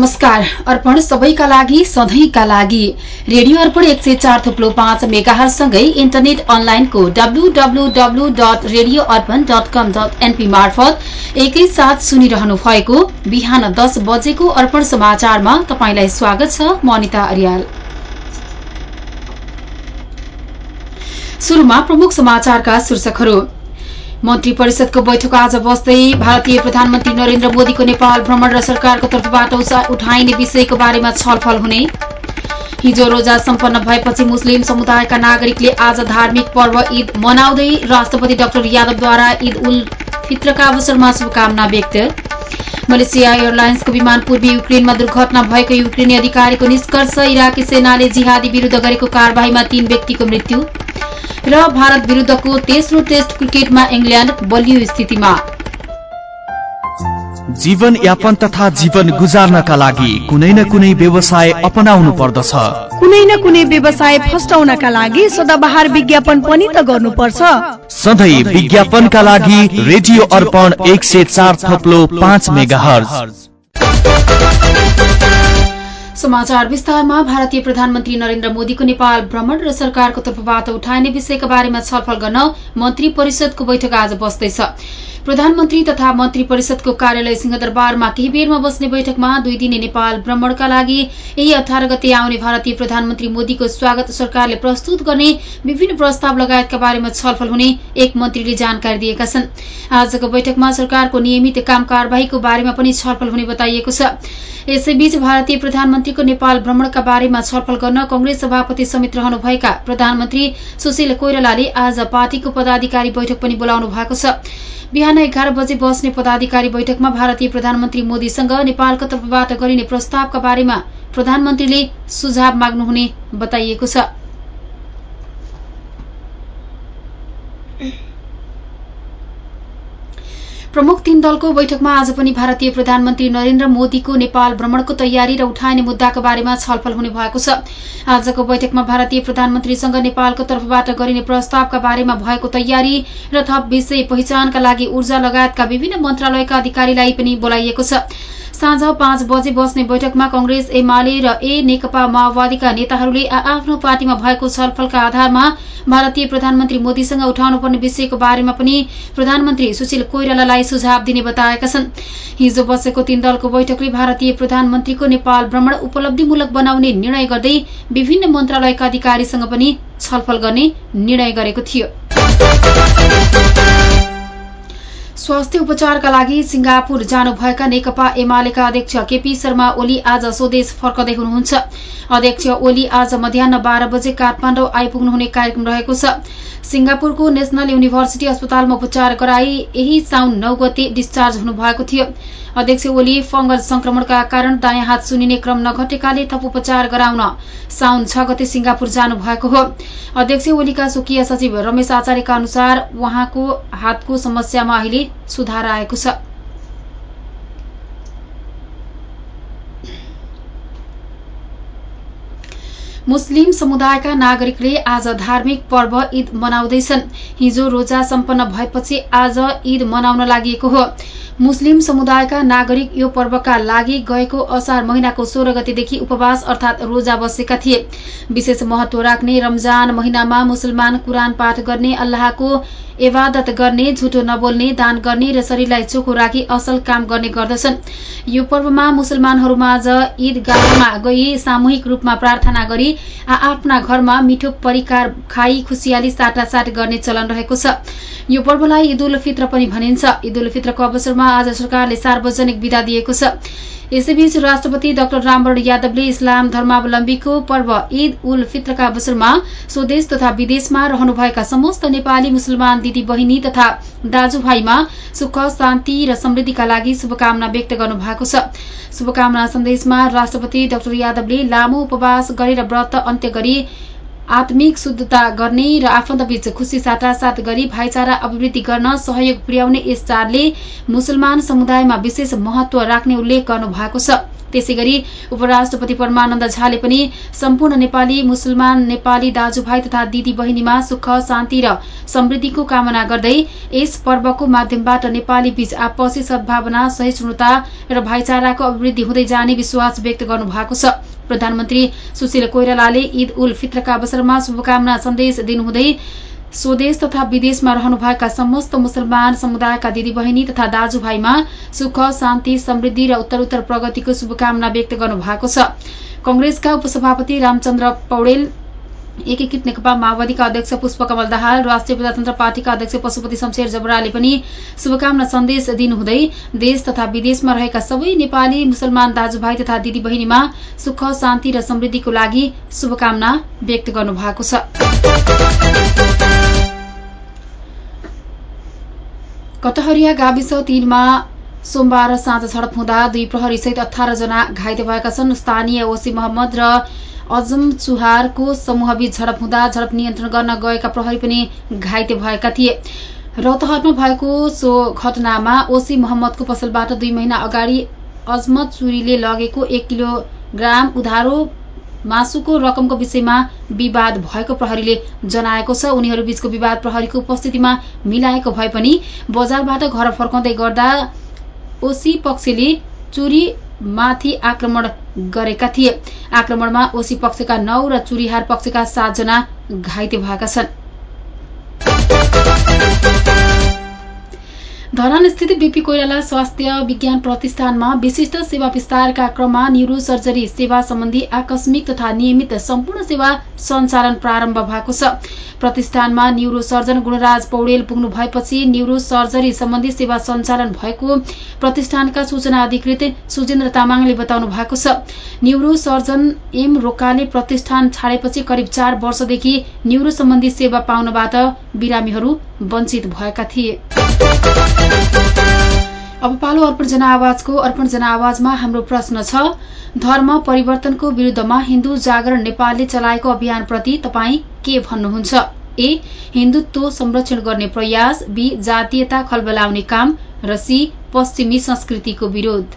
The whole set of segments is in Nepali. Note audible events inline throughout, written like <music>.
नमस्कार। अर्पण सबैका लागि सधैँका लागि। रेडियो अर्पण एक सय चार थुप्लो पाँच मेगाहरूसँगै इन्टरनेट अनलाइनको डब्लूडब्लूडब्लू dot radio Arpan dot com dot NP मार्फत एकैसाथ सुनिरहनु भएको बिहान दस बजेको अर्पण समाचारमा तपाईँलाई स्वागत छ म अनिता अर्याल। शुरूमा प्रमुख समाचारका शीर्षकहरू। मन्त्री परिषदको बैठक आज बस्दै भारतीय प्रधानमन्त्री नरेन्द्र मोदीको नेपाल भ्रमण र सरकारको तर्फबाट उठाइने विषयको बारेमा छलफल हुने। हिजो रोजा सम्पन्न भएपछि मुस्लिम समुदायका नागरिकले आज धार्मिक पर्व ईद मनाउँदै राष्ट्रपति डाक्टर यादवद्वारा ईद उल फित्रका अवसरमा शुभकामना व्यक्त। मलेसिया एयरलाइन्सको विमान पूर्वी युक्रेनमा दुर्घटना भएको युक्रेनी अधिकारीको निष्कर्ष इराकी सेनाले जिहादी विरूद्ध गरेको कार्यवाहीमा तीन व्यक्तिको मृत्यु। र भारत विरूद्धको तेस्रो टेस्ट क्रिकेटमा इङ्ल्याण्ड बलियो स्थितिमा। जीवन यापन तथा जीवन गुजार्नका लागि कुनै न कुनै व्यवसाय अपनाउनु पर्दछ। कुनै न कुनै व्यवसाय फस्टाउनका लागि सदाबहार विज्ञापन पनि त गर्नुपर्छ। सधैँ विज्ञापनका लागि रेडियो अर्पण एक सय चार थप्लो पाँच मेगा समाचार विस्तारमा भारतीय प्रधानमन्त्री नरेन्द्र मोदीको नेपाल भ्रमण र सरकारको तर्फबाट उठाइने विषयका बारेमा छलफल गर्न मन्त्री परिषदको बैठक आज बस्दैछ। प्रधानमन्त्री तथा मन्त्री परिषदको कार्यालय सिंहदरबारमा केही बेरमा बस्ने बैठकमा दुई दिने नेपाल भ्रमणका लागि यही अठार गते आउने भारतीय प्रधानमन्त्री मोदीको स्वागत सरकारले प्रस्तुत गर्ने विभिन्न प्रस्ताव लगायतका बारेमा छलफल हुने एक मन्त्रीले जानकारी दिएका छन्। आजको बैठकमा सरकारको नियमित काम कार्यवाहीको बारेमा पनि छलफल हुने बताइएको छ। यसैबीच भारतीय प्रधानमन्त्रीको नेपाल भ्रमणका बारेमा छलफल गर्न कंग्रेस सभापति समेत रहनुभएका प्रधानमन्त्री सुशील कोइरालाले आज पार्टीको पदाधिकारी बैठक पनि बोलाउनु भएको छ। बिहान एघार बजे बस्ने पदाधिकारी बैठकमा भारतीय प्रधानमन्त्री मोदीसँग नेपालको तर्फबाट गरिने प्रस्तावका बारेमा प्रधानमन्त्रीले सुझाव माग्नुहुने बताइएको छ। प्रमुख तीन दलको बैठकमा आज पनि भारतीय प्रधानमन्त्री नरेन्द्र मोदीको नेपाल भ्रमणको तयारी र उठाइने मुद्दाका बारेमा छलफल हुने भएको छ। आजको बैठकमा भारतीय प्रधानमन्त्रीसँग नेपालको तर्फबाट गरिने प्रस्तावका बारेमा भएको तयारी र थप विषय पहिचानका लागि ऊर्जा लगायतका विभिन्न मन्त्रालयका अधिकारीलाई पनि बोलाइएको छ। साँझ पाँच बजे बस्ने बैठकमा कंग्रेस एमाले र ए नेकपा माओवादीका नेताहरूले आफ्नो पार्टीमा भएको छलफलका आधारमा भारतीय प्रधानमन्त्री मोदीसँग उठाउनुपर्ने विषयको बारेमा पनि प्रधानमन्त्री सुशील कोइरालालाई सुझाव दिने बताएका छन्। हिजो बसेको तीन दलको बैठकले भारतीय प्रधानमन्त्रीको नेपाल भ्रमण उपलब्धिमूलक बनाउने निर्णय गर्दै विभिन्न मन्त्रालयका अधिकारीसँग पनि छलफल गर्ने निर्णय गरेको थियो। स्वास्थ्य उपचारका लागि सिंगापुर जानुभएका नेकपा एमालेका अध्यक्ष केपी शर्मा ओली आज स्वदेश फर्कदै हुनुहुन्छ। अध्यक्ष ओली आज मध्याह बाह्र बजे काठमाडौँ आइपुग्नुहुने कार्यक्रम रहेको छ। सिंगापुरको नेशनल युनिभर्सिटी अस्पतालमा उपचार गराई यही साउन नौ गते डिस्चार्ज हुनुभएको थियो। अध्यक्ष ओली फंगस संक्रमणका कारण दायाँ हात सुनिने क्रम नघटेकाले थप उपचार गराउन साउन छ गते सिंगापुर जानु भएको हो। अध्यक्ष ओलीका स्वकीय सचिव रमेश आचार्यका अनुसार उहाँको हातको समस्यामा अहिले सुधार आएको छ। मुस्लिम समुदायका नागरिकले आज धार्मिक पर्व ईद मनाउँदैछन्। हिजो रोजा सम्पन्न भएपछि आज ईद मनाउन लागि हो। मुस्लिम समुदायका नागरिक यो पर्वका लागि गएको असार महिनाको सोह्र गतेदेखि उपवास अर्थात रोजा बसेका थिए। विशेष महत्व राख्ने रमजान महिनामा मुसलमान कुरान पाठ गर्ने अल्लाहको इबादत गर्ने झुटो नबोल्ने दान गर्ने र शरीरलाई चोखो राखी असल काम गर्ने गर्दछन्। यो पर्वमा मुसलमानहरूमाझ ईदगाहमा गई सामूहिक रूपमा प्रार्थना गरी आफ्ना घरमा मिठो परिकार खाई खुसियाली साटासाट गर्ने चलन रहेको छ। यो पर्वलाई ईद उल फित्र पनि भनिन्छ। ईद उल फित्रको अवसरमा आज सरकारले सार्वजनिक विदा दिएको छ। यसैबीच राष्ट्रपति डाक्टर रामवरण यादवले इस्लाम धर्मावलम्बीको पर्व ईद उल फित्रका अवसरमा स्वदेश तथा विदेशमा रहनुभएका समस्त नेपाली मुसलमान दिदी तथा दाजुभाइमा सुख शान्ति र समृद्धिका लागि शुभकामना व्यक्त गर्नुभएको छ। शुभकामना सन्देशमा राष्ट्रपति डाक्टर यादवले लामो उपवास गरेर व्रत अन्त्य गरी आत्मिक शुद्धता गर्ने र आफन्तबीच खुशी साटासाट गरी भाइचारा अभिवृद्धि गर्न सहयोग पुर्याउने यस चाडले मुसलमान समुदायमा विशेष महत्व राख्ने उल्लेख गर्नु भएको छ। त्यसै गरी उपराष्ट्रपति परमानन्द झाले पनि सम्पूर्ण नेपाली मुसलमान नेपाली दाजुभाइ तथा दिदी बहिनीमा सुख शान्ति र समृद्धिको कामना गर्दै यस पर्वको माध्यमबाट नेपाली बीच आपसी सद्भावना सहिष्णुता र भाइचाराको अभिवृद्धि हुँदै जाने विश्वास व्यक्त गर्नु भएको छ। प्रधानमन्त्री सुशील कोइरालाले ईद उल फित्रका अवसरमा शुभकामना सन्देश दिनुहुँदै स्वदेश तथा विदेशमा रहनुभएका समस्त मुसलमान समुदायका दिदीबहिनी तथा दाजुभाइमा सुख शान्ति समृद्धि र उत्तरोत्तर प्रगतिको शुभकामना व्यक्त गर्नु भएको छ। कंग्रेसका उपसभापति रामचन्द्र पौडेल एकीकृत नेकपा माओवादीका अध्यक्ष पुष्पकमल दाहाल राष्ट्रिय प्रजातन्त्र पार्टीका अध्यक्ष पशुपति शमशेर जबराले पनि शुभकामना सन्देश दिनुहुँदै देश तथा विदेशमा रहेका सबै नेपाली मुसलमान दाजुभाइ तथा दिदी बहिनीमा सुख शान्ति र समृद्धिको लागि शुभकामना व्यक्त गर्नुभएको छ। कटहरिया गाविस तीनमा सोमबार साँझ झडप हुँदा दुई प्रहरीसहित अठार जना घाइते भएका छन्। स्थानीय ओसी मोहम्मद र अजम चुहारको समूहबीच झडप हुँदा झडप नियन्त्रण गर्न गएका प्रहरी पनि घाइते भएका थिए। रौतहटमा भएको सो घटनामा ओसी मोहम्मदको पसलबाट दुई महिना अगाडि अजमत चुरीले लगेको एक किलोग्राम उधारो मासुको रकमको विषयमा विवाद भएको प्रहरीले जनाएको छ। उनीहरूबीचको विवाद प्रहरीको उपस्थितिमा मिलाएको भए पनि बजारबाट घर फर्काउँदै गर्दा ओसी पक्षले चुरी माथि आक्रमण गरेका थिए। आक्रमणमा ओसी पक्षका नौ र चुरिहार पक्षका सातजना घाइते भएका छन्। धरान स्थित बीपी कोइराला स्वास्थ्य विज्ञान प्रतिष्ठानमा विशिष्ट सेवा विस्तारका क्रममा न्युरो सर्जरी सेवा सम्बन्धी आकस्मिक तथा नियमित सम्पूर्ण सेवा सञ्चालन प्रारम्भ भएको छ। प्रतिष्ठानमा न्युरो सर्जन गुणराज पौडेल पुग्नु भएपछि न्युरो सर्जरी सम्बन्धी सेवा सञ्चालन भएको प्रतिष्ठानका सूचना अधिकृत सुजेन्द्र तामाङले बताउनु भएको छ। न्युरो सर्जन एम रोकाले प्रतिष्ठान छाडेपछि करिब चार वर्षदेखि न्युरो सम्बन्धी सेवा पाउनबाट बिरामीहरू वञ्चित भएका थिए। अब पालो अर्पण जनआवाजको अर्पण जनआवाजमा हाम्रो प्रश्न छ धर्म परिवर्तनको विरूद्धमा हिन्दू जागरण नेपालले चलाएको अभियानप्रति तपाईँ के भन्नुहुन्छ? ए हिन्दुत्व संरक्षण गर्ने प्रयास बी जातीयता खलबलाउने काम र सी पश्चिमी संस्कृतिको विरोध।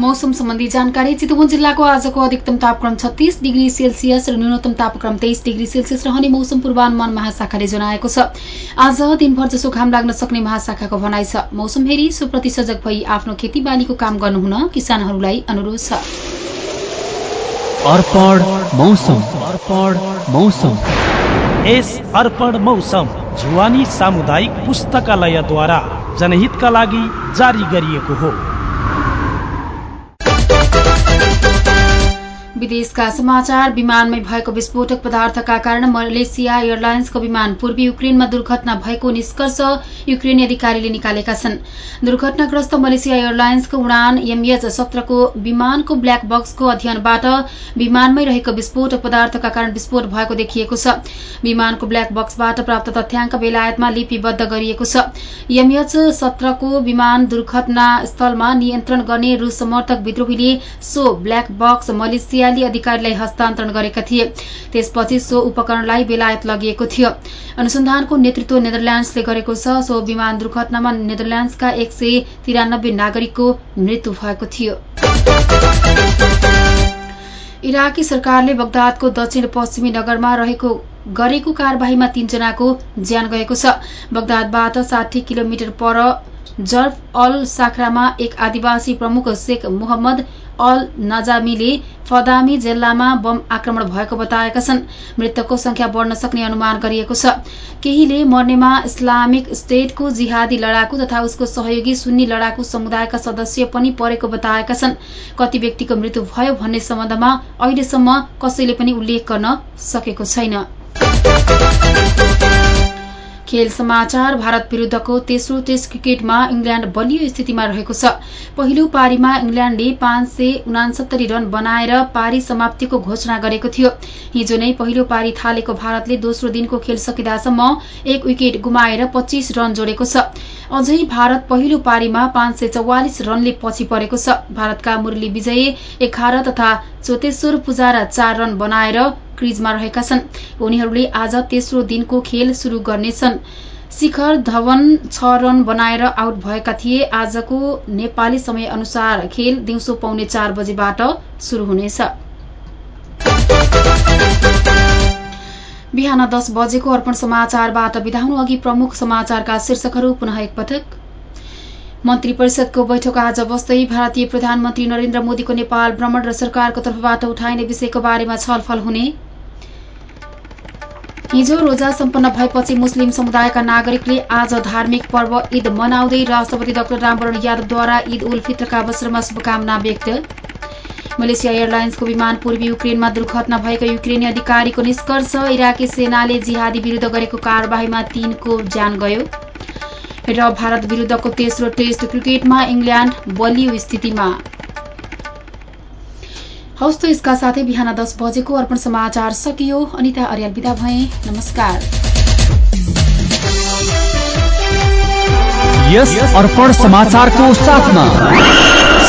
मौसम सम्बन्धी जानकारी चितवन जिल्लाको आजको अधिकतम तापक्रम छत्तीस डिग्री सेल्सियस र न्यूनतम तापक्रम तेइस डिग्री सेल्सियस रहने मौसम पूर्वानुमान महाशाखाले जनाएको छ। आज दिनभर जसो घाम लाग्न सक्ने महाशाखाको भनाइ छ। मौसम हेरी सुप्रति सजग भई आफ्नो खेतीबालीको काम गर्नुहुन किसानहरूलाई अनुरोध छ। अर्पण मौसम। अर्पण मौसम। यस अर्पण मौसम जुवानी सामुदायिक पुस्तकालयद्वारा जनहितका लागि जारी गरिएको हो। विदेशका समाचार विमानमै भएको विस्फोटक पदार्थका कारण मलेसिया एयरलाइन्सको विमान पूर्वी युक्रेनमा दुर्घटना भएको निष्कर्ष युक्रेनी अधिकारीले निकालेका छन्। दुर्घटनाग्रस्त मलेसिया एयरलाइन्सको उडान एमएच सत्रको विमानको ब्ल्याक बक्सको अध्ययनबाट विमानमै रहेको विस्फोटक पदार्थका कारण विस्फोट भएको देखिएको छ। विमानको ब्ल्याक बक्सबाट प्राप्त तथ्याङ्क बेलायतमा लिपिबद्ध गरिएको छ। एमएच सत्रको विमान दुर्घटना स्थलमा नियन्त्रण गर्ने रूस समर्थक विद्रोहीले सो ब्ल्याक बक्स मलेसिया इजरायली अधिकारीलाई हस्तान्तरण गरेका थिए। त्यसपछि सो उपकरणलाई बेलायत लगिएको थियो। अनुसन्धानको नेतृत्व नेदरल्याण्डसले गरेको छ। सो विमान दुर्घटनामा नेदरल्याण्डसका एक सय तिरानब्बे नागरिकको मृत्यु भएको थियो। इराकी सरकारले बगदादको दक्षिण पश्चिमी नगरमा रहेको गरेको कार्यवाहीमा तीनजनाको ज्यान गएको छ। बगदादबाट साठी किलोमिटर पर जर्फ अल साखरामा एक आदिवासी प्रमुख शेख मोहम्मद अल नजामीले फदामी जिल्लामा बम आक्रमण भएको बताएका छन्। मृतकको संख्या बढ़न सक्ने अनुमान गरिएको छ। केहीले मर्नेमा इस्लामिक स्टेटको जिहादी लडाकु तथा उसको सहयोगी सुन्नी लडाकु समुदायका सदस्य पनि परेको बताएका छन्। कति व्यक्तिको मृत्यु भयो भन्ने सम्बन्धमा अहिलेसम्म कसैले पनि उल्लेख गर्न सकेको छैन। खेल समाचार भारत विरूद्धको तेस्रो टेस्ट क्रिकेटमा इङ्ल्याण्ड बलियो स्थितिमा रहेको छ। पहिलो पारीमा इङ्ल्याण्डले पाँच सय उनासत्तरी रन बनाएर पारी समाप्तिको घोषणा गरेको थियो। हिजो नै पहिलो पारी थालेको भारतले दोस्रो दिनको खेल सकिँदासम्म एक विकेट गुमाएर पच्चीस रन जोडेको छ। अझै भारत पहिलो पारीमा पाँच सय चौवालिस रनले पछि परेको छ। भारतका मुरली विजय एघार तथा चोतेश्वर पुजारा चार रन बनाएर क्रिजमा रहेका छन्। उनीहरूले आज तेस्रो दिनको खेल शुरू गर्नेछन्। शिखर धवन छ रन बनाएर आउट भएका थिए। आजको नेपाली समय अनुसार खेल दिउँसो पाउने चार बजेबाट शुरू हुनेछ। बिहान दस बजेको अर्पण समाचारबाट बिदा हुनु अघि प्रमुख समाचारका शीर्षकहरू पुनः एकपटक। मन्त्री परिषदको बैठक आज बस्दै भारतीय प्रधानमन्त्री नरेन्द्र मोदीको नेपाल भ्रमण र सरकारको तर्फबाट उठाइने विषयको बारेमा छलफल हुने। हिजो रोजा सम्पन्न भएपछि मुस्लिम समुदायका नागरिकले आज धार्मिक पर्व ईद मनाउँदै राष्ट्रपति डाक्टर रामवरण यादवद्वारा ईद उल फित्रका अवसरमा शुभकामना व्यक्त। मलेसिया एयरलाइन्सको विमान पूर्वी युक्रेनमा दुर्घटना भएको युक्रेनी अधिकारीको निष्कर्ष इराकी सेनाले जिहादी विरूद्ध गरेको कार्यवाहीमा तीनको ज्यान गयो। र भारत विरूद्धको तेस्रो टेस्ट क्रिकेटमा इङ्ल्याण्ड बलियो स्थितिमा। हौस् त यसका साथै बिहान दस बजेको अर्पण समाचार सकियो। अनिता अर्याल विदा भए। नमस्कार। यस अर्पण समाचारको साथमा।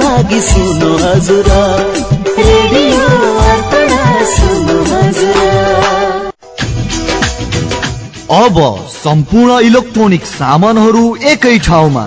लागि सुन्नु हजुर अब सम्पूर्ण इलेक्ट्रोनिक सामानहरू एकै ठाउँमा।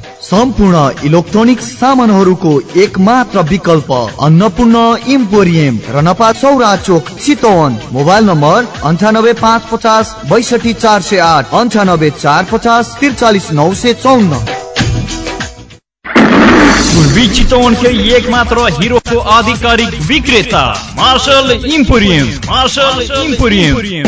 सम्पूर्ण इलेक्ट्रोनिक सामानहरूको एक मात्र विकल्प अन्नपूर्ण इम्पोरियम रनपा चौरा चोक चितवन। मोबाइल नम्बर अन्ठानब्बे पाँच पचास बैसठी चार सय आठ अन्ठानब्बे चार पचास त्रिचालिस नौ सय चौन्न। पूर्वी चितवन के एक मात्र हीरो को आधिकारिक विक्रेता मार्शल इम्पोरियम। Marshal emporium.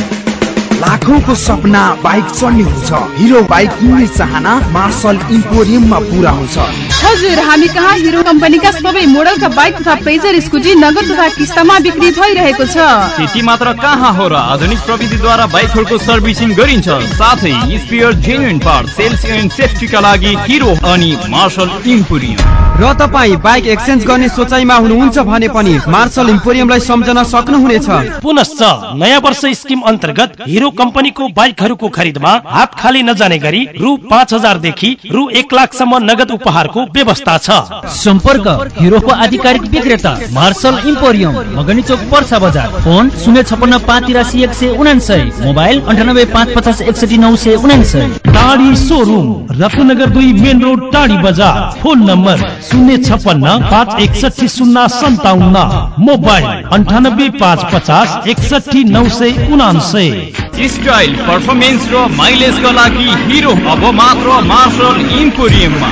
लाखौंको सपना बाइक चढ्ने हुन्छ। हिरो बाइक किन्ने चाहना मार्शल इम्पोरियममा पुरा हुन्छ। हजुर हामी कहाँ? हिरो कम्पनीका सबै मोडलका बाइक तथा प्लेजर स्कुटी नगद तथा किस्तामा बिक्री भइरहेको छ। त्यति मात्र कहाँ हो र आधुनिक प्रविधिद्वारा बाइकहरूको सर्भिसिङ गरिन्छ? साथै spare genuine part sales and सेफ्टीका लागि हिरो अनि मार्शल इम्पोरियम र तपाईँ बाइक एक्सचेन्ज गर्ने सोचाइमा हुनुहुन्छ भने पनि मार्शल इम्पोरियमलाई सम्झन सक्नुहुनेछ। पुनश्च नयाँ वर्ष स्किम अन्तर्गत हिरो कम्पनीको बाइकहरूको खरिदमा हात खाली नजाने गरी रु पाँच हजारदेखि रु एक लाखसम्म नगद उपहारको व्यवस्था छ। सम्पर्क हिरोको आधिकारिक विक्रेता मार्शल इम्पोरियम मगनी चोक पर्सा बजार। फोन शून्य छपन्न पाँच तिरासी एक सय उनासय मोबाइल अन्ठानब्बे पाँच पचास एकसठी नौ सय उनासय टाढी सोरुम रत्नगर दुई मेन रोड टाढी बजार। फोन नम्बर शून्य छपन्न पाँच एकसठी शून्य सन्ताउन्न। मोबाइल अन्ठानब्बे पाँच पचास एकसठी नौ सय उनासय स्टाइल पर्फर्मेन्स र माइलेजका लागि हिरो अब मात्र मार्शल इम्पोरियममा।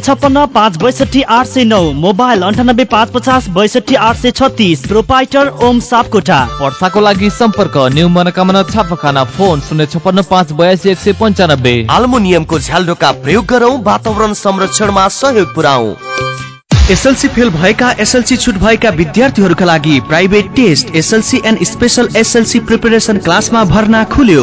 छप्पन्न पाँच बैसठी आठ सय नौ मोबाइल अन्ठानब्बे पाँच पचास बैसठी आठ सय छत्तिस प्रोपाइटर ओम सापकोटा। वर्षाको लागि सम्पर्क न्यू मनोकामना छापाखाना फोन शून्य छप्पन्न पाँच बयासी एक सय पन्चानब्बे। आल्मुनियमको झ्यालडोका प्रयोग गरौँ वातावरण संरक्षणमा सहयोग पुऱ्याउ एसएलसी फेल भएका एसएलसी छुट भएका विद्यार्थीहरूका लागि private test SLC and special SLC preparation क्लासमा भर्ना खुल्यो।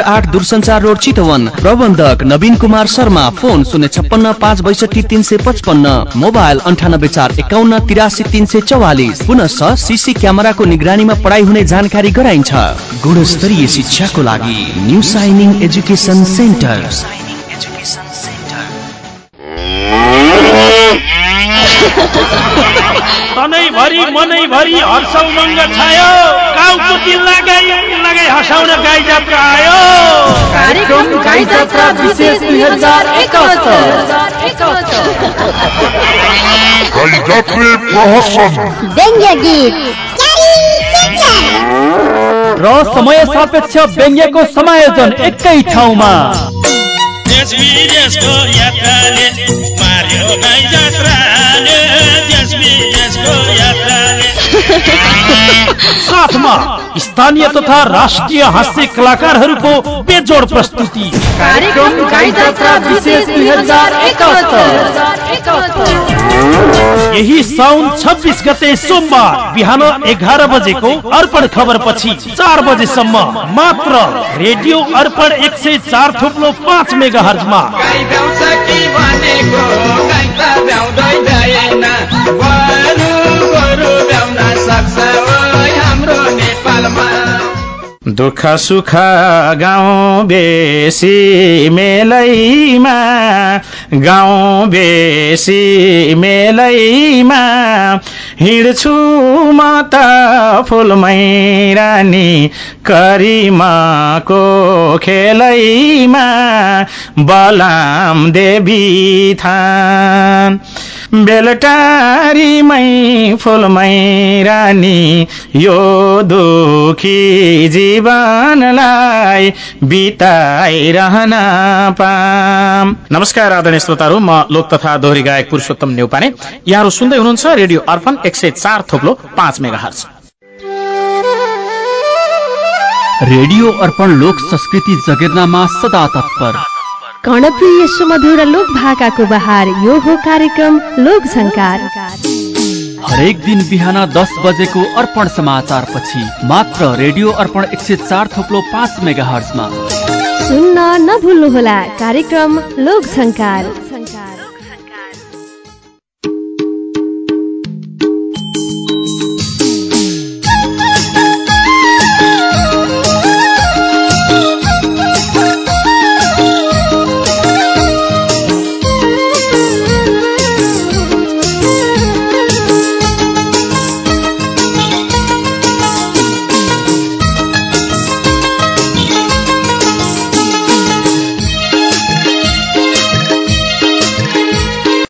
आठ दूरसञ्चार रोड चितवन। प्रबन्धक नवीन कुमार शर्मा फोन शून्य छप्पन्न पाँच बैसठी तिन सय पचपन्न। मोबाइल अन्ठानब्बे चार एकाउन्न तिरासी तिन सय चौवालिस। पुनश सिसी क्यामेराको निगरानीमा पढाइ हुने जानकारी गराइन्छ। गुणस्तरीय शिक्षाको लागि <laughs> तनैभरि मनैभरि हर्ष उमङ्ग छायो। गाउँको दिल लगाई लगाई हँसाउन गाई जात्रा आयो कार्यक्रम गाई जात्रा विशेष दुई हजार व्यङ्ग्य गीत। र समय सापेक्ष व्यङ्ग्यको समायोजन एकै ठाउँमा। देश विदेशको यात्राले मार्यो गाई जात्राले साथमा स्थानीय तथा राष्ट्रिय हास्य कलाकारहरूको बेजोड प्रस्तुति। यही साउन 26 गते सोमबार बिहान एघार बजेको अर्पण खबर पछि चार बजेसम्म मात्र रेडियो अर्पण एक सय चार थुप्लो पाँच मेगा हर्जमा दुःख सुख गाउँ बेसी मेलैमा गाउँ बेसी मेलैमा। हिँड्छु म त फुलमै रानी करिमाको खेलैमा बलाम देवी थान। बेलटारीमै फुलमै रानी यो दुखी जीवनलाई बिताइरहन पाम। नमस्कार आदरणीय श्रोताहरू म लोक तथा दोहोरी गायक पुरुषोत्तम नेउपाने यहाँहरू सुन्दै हुनुहुन्छ रेडियो अर्फन एक सय चार थोप्लो पाँच मेगा रेडियो अर्पण लोक संस्कृति जगेर्नामा सदा तत्पर। कर्णप्रिय सुमधुर लोक भाकाको बहार यो हो कार्यक्रम लोक झङ्कार। हरेक दिन बिहान दस बजेको अर्पण समाचार पछि मात्र रेडियो अर्पण एक सय चार थोप्लो पाँच मेगा हर्जमा सुन्न नभुल्नुहोला कार्यक्रम लोक झङ्कार।